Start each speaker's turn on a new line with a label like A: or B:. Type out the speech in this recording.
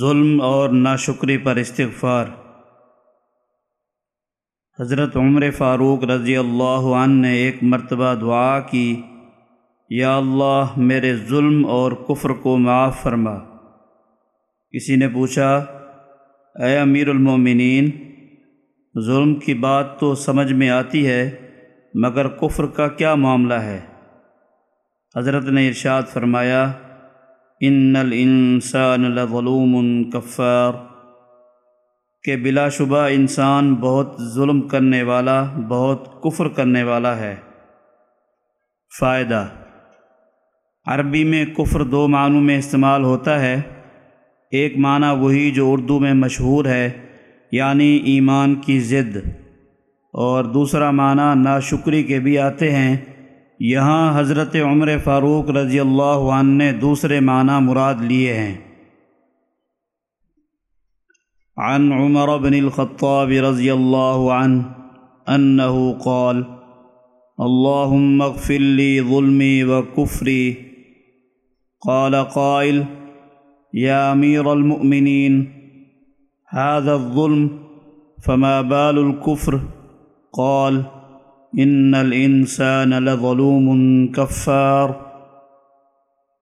A: ظلم اور ناشکری پر استغفار۔ حضرت عمر فاروق رضی اللہ عنہ نے ایک مرتبہ دعا کی، یا اللہ میرے ظلم اور کفر کو معاف فرما۔ کسی نے پوچھا، اے امیر المومنین، ظلم کی بات تو سمجھ میں آتی ہے، مگر کفر کا کیا معاملہ ہے؟ حضرت نے ارشاد فرمایا ان الانسان لظلوم کفار کہ بلا شبہ انسان بہت ظلم کرنے والا، بہت کفر کرنے والا ہے۔ فائدہ۔ عربی میں کفر دو معنوں میں استعمال ہوتا ہے۔ ایک معنی وہی جو اردو میں مشہور ہے یعنی ایمان کی ضد۔ اور دوسرا معنی ناشکری کے بھی آتے ہیں۔ یہاں حضرت عمر فاروق رضی اللہ عنہ نے دوسرے معنی مراد لیے ہیں۔ عن عمر بن الخطاب رضی اللہ عنہ انه قال اللهم اغفر لي ظلمي وكفري قال قائل يا امير المؤمنين هذا الظلم، فما بال الكفر قال ان الانسان لظلوم كفار